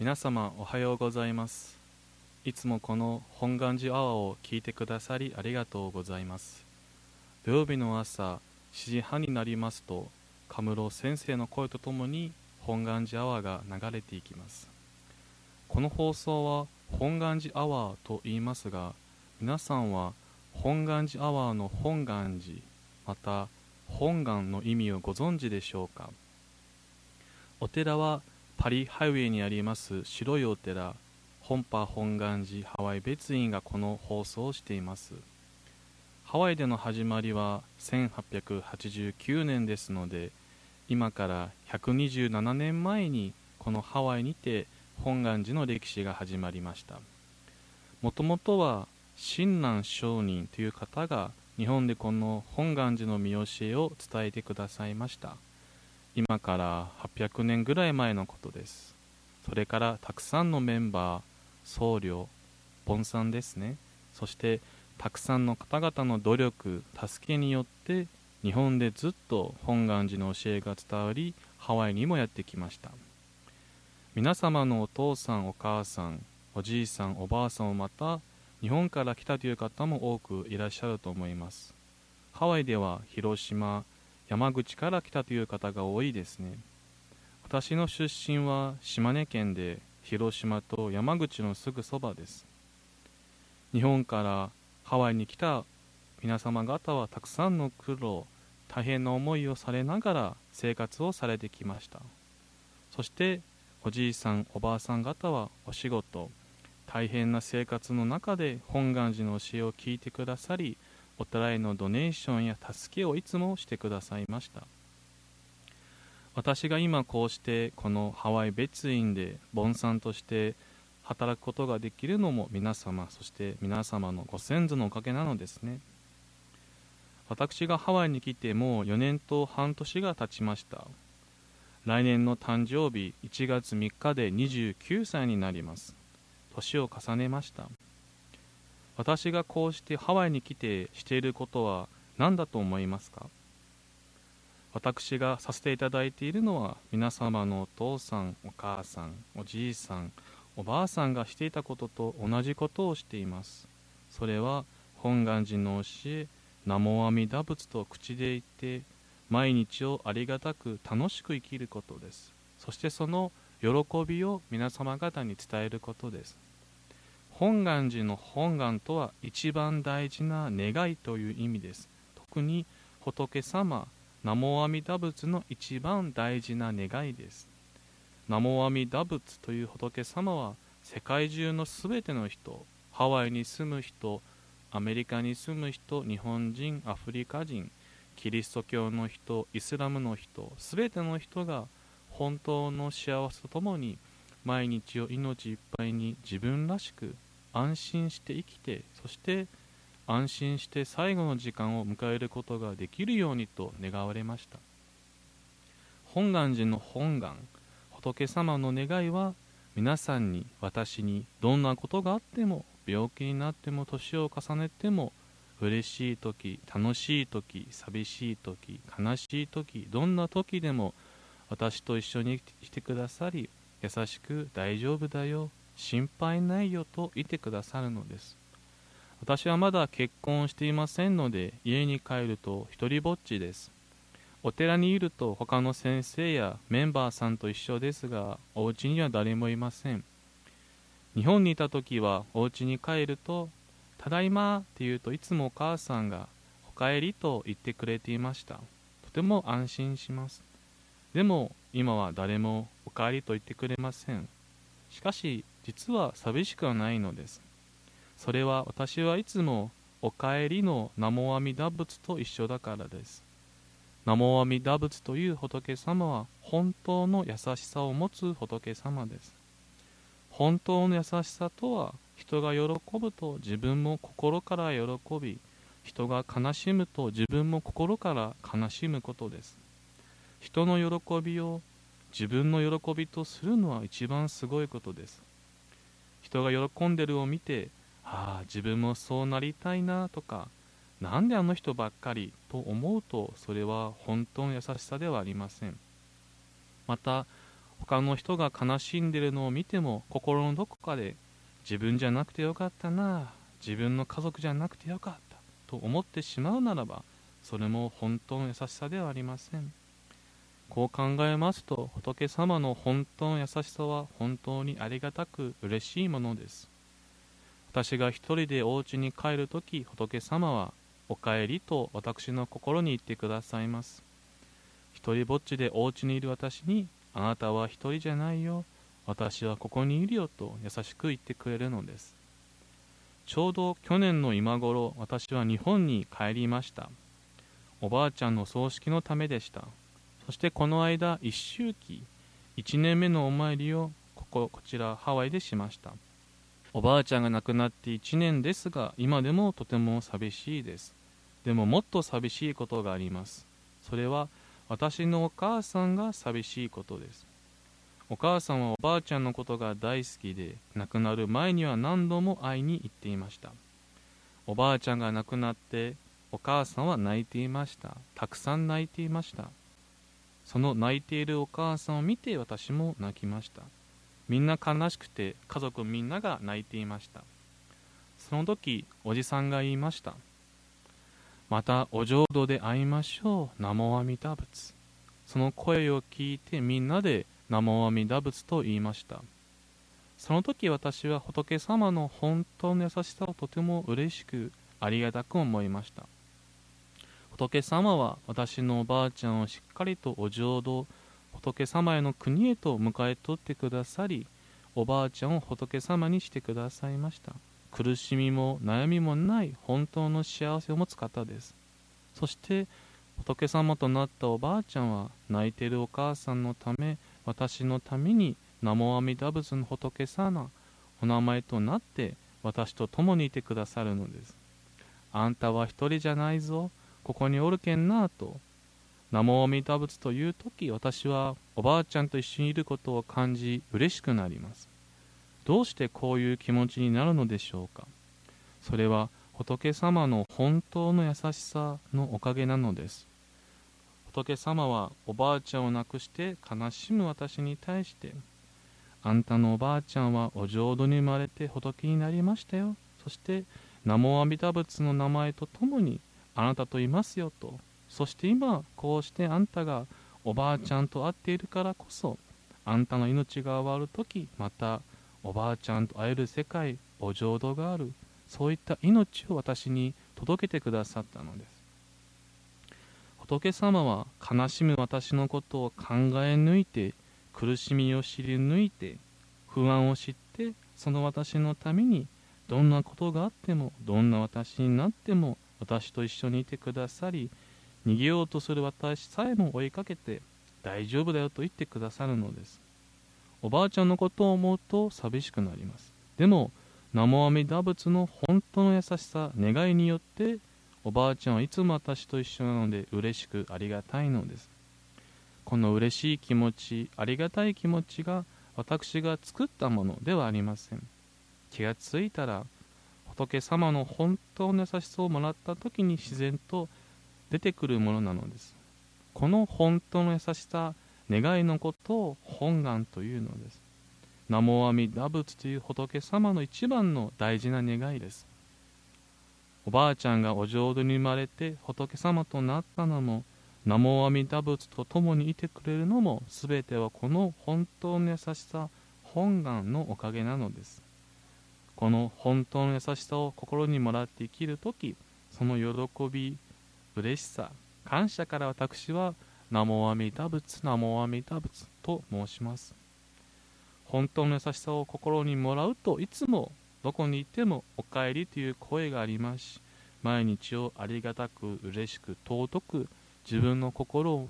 皆様おはようございます。いつもこの本願寺アワーを聞いてくださりありがとうございます。土曜日の朝7時半になりますとカムロ先生の声とともに本願寺アワーが流れていきます。この放送は本願寺アワーと言いますが皆さんは本願寺アワーの本願寺また本願の意味をご存知でしょうか。お寺はパリハイウェイにあります白いお寺本波本願寺ハワイ別院がこの放送をしています。ハワイでの始まりは1889年ですので今から127年前にこのハワイにて本願寺の歴史が始まりました。もともとは親鸞上人という方が日本でこの本願寺の見教えを伝えてくださいました。今から800年ぐらい前のことです。それからたくさんのメンバー僧侶盆さんですね。そしてたくさんの方々の努力助けによって日本でずっと本願寺の教えが伝わりハワイにもやってきました。皆様のお父さんお母さんおじいさんおばあさんをまた日本から来たという方も多くいらっしゃると思います。ハワイでは広島山口から来たという方が多いですね。私の出身は島根県で広島と山口のすぐそばです。日本からハワイに来た皆様方はたくさんの苦労大変な思いをされながら生活をされてきました。そしておじいさんおばあさん方はお仕事大変な生活の中で本願寺の教えを聞いてくださりお寺へのドネーションや助けをいつもしてくださいました。私が今こうしてこのハワイ別院で盆さんとして働くことができるのも皆様そして皆様のご先祖のおかげなのですね。私がハワイに来てもう4年と半年が経ちました。来年の誕生日1月3日で29歳になります。年を重ねました。私がこうしてハワイに来てしていることは何だと思いますか？私がさせていただいているのは皆様のお父さんお母さんおじいさんおばあさんがしていたことと同じことをしています。それは本願寺の教え南無阿弥陀仏と口で言って毎日をありがたく楽しく生きることです。そしてその喜びを皆様方に伝えることです。本願寺の本願とは一番大事な願いという意味です。特に仏様南無阿弥陀仏の一番大事な願いです。南無阿弥陀仏という仏様は世界中のすべての人ハワイに住む人アメリカに住む人日本人アフリカ人キリスト教の人イスラムの人すべての人が本当の幸せとともに毎日を命いっぱいに自分らしく安心して生きてそして安心して最後の時間を迎えることができるようにと願われました。本願寺の本願仏様の願いは皆さんに私にどんなことがあっても病気になっても年を重ねても嬉しい時楽しい時寂しい時悲しい時どんな時でも私と一緒にしてくださり優しく大丈夫だよ。心配ないよと言ってくださるのです。私はまだ結婚していませんので家に帰ると一りぼっちです。お寺にいると他の先生やメンバーさんと一緒ですがお家には誰もいません。日本にいた時はお家に帰ると「ただいま」って言うといつもお母さんが「おかえり」と言ってくれていました。とても安心します。でも今は誰もおかえりと言ってくれません。しかし実は寂しくはないのです。それは私はいつもお帰りの南無阿弥陀仏と一緒だからです。南無阿弥陀仏という仏様は本当の優しさを持つ仏様です。本当の優しさとは人が喜ぶと自分も心から喜び人が悲しむと自分も心から悲しむことです。人の喜びを自分の喜びとするのは一番すごいことです。人が喜んでるを見てああ自分もそうなりたいなとかなんであの人ばっかりと思うとそれは本当の優しさではありません。また他の人が悲しんでるのを見ても心のどこかで自分じゃなくてよかったな自分の家族じゃなくてよかったと思ってしまうならばそれも本当の優しさではありません。こう考えますと仏様の本当の優しさは本当にありがたく嬉しいものです。私が一人でお家に帰るとき仏様はお帰りと私の心に言ってくださいます。一人ぼっちでお家にいる私にあなたは一人じゃないよ。私はここにいるよと優しく言ってくれるのです。ちょうど去年の今頃私は日本に帰りました。おばあちゃんの葬式のためでした。そしてこの間一周期1年目のお参りをこここちらハワイでしました。おばあちゃんが亡くなって1年ですが今でもとても寂しいです。でももっと寂しいことがあります。それは私のお母さんが寂しいことです。お母さんはおばあちゃんのことが大好きで亡くなる前には何度も会いに行っていました。おばあちゃんが亡くなってお母さんは泣いていました。たくさん泣いていました。その泣いているお母さんを見て私も泣きました。みんな悲しくて家族みんなが泣いていました。その時おじさんが言いました。またお浄土で会いましょう南無阿弥陀仏。その声を聞いてみんなで南無阿弥陀仏と言いました。その時私は仏様の本当の優しさをとても嬉しくありがたく思いました。仏様は私のおばあちゃんをしっかりとお浄土仏様への国へと迎え取ってくださりおばあちゃんを仏様にしてくださいました。苦しみも悩みもない本当の幸せを持つ方です。そして仏様となったおばあちゃんは泣いているお母さんのため私のために南無阿弥陀仏の仏様お名前となって私と共にいてくださるのです。あんたは一人じゃないぞ。ここにおるけんなと。南無阿弥陀仏という時私はおばあちゃんと一緒にいることを感じ嬉しくなります。どうしてこういう気持ちになるのでしょうか。それは仏様の本当の優しさのおかげなのです。仏様はおばあちゃんを亡くして悲しむ私に対してあんたのおばあちゃんはお浄土に生まれて仏になりましたよ。そして南無阿弥陀仏の名前とともにあなたといますよと。そして今こうしてあんたがおばあちゃんと会っているからこそあんたの命が終わる時またおばあちゃんと会える世界お浄土がある。そういった命を私に届けてくださったのです。仏様は悲しむ私のことを考え抜いて苦しみを知り抜いて不安を知ってその私のためにどんなことがあってもどんな私になっても私と一緒にいてくださり逃げようとする私さえも追いかけて大丈夫だよと言ってくださるのです。おばあちゃんのことを思うと寂しくなります。でも南無阿弥陀仏の本当の優しさ願いによっておばあちゃんはいつも私と一緒なので嬉しくありがたいのです。この嬉しい気持ちありがたい気持ちが私が作ったものではありません。気がついたら仏様の本当の優しさをもらった時に自然と出てくるものなのです。この本当の優しさ願いのことを本願というのです。南無阿弥陀仏という仏様の一番の大事な願いです。おばあちゃんがお浄土に生まれて仏様となったのも南無阿弥陀仏と共にいてくれるのも全てはこの本当の優しさ本願のおかげなのです。この本当の優しさを心にもらって生きる時その喜び嬉しさ感謝から私は南無阿弥陀仏南無阿弥陀仏と申します。本当の優しさを心にもらうといつもどこにいてもおかえりという声があります。し毎日をありがたく嬉しく尊く自分の心を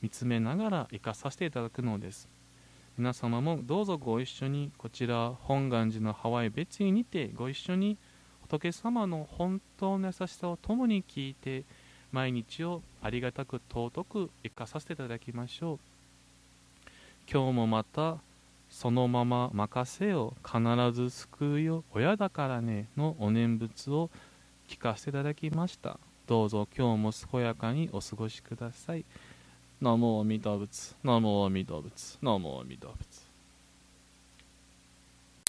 見つめながら生かさせていただくのです。皆様もどうぞご一緒にこちら本願寺のハワイ別院にてご一緒に仏様の本当の優しさを共に聞いて毎日をありがたく尊く生かさせていただきましょう。今日もまたそのまま任せよ。必ず救うよ親だからねのお念仏を聞かせていただきました。どうぞ今日も健やかにお過ごしください。南無阿弥陀仏南無阿弥陀仏南無阿弥陀仏。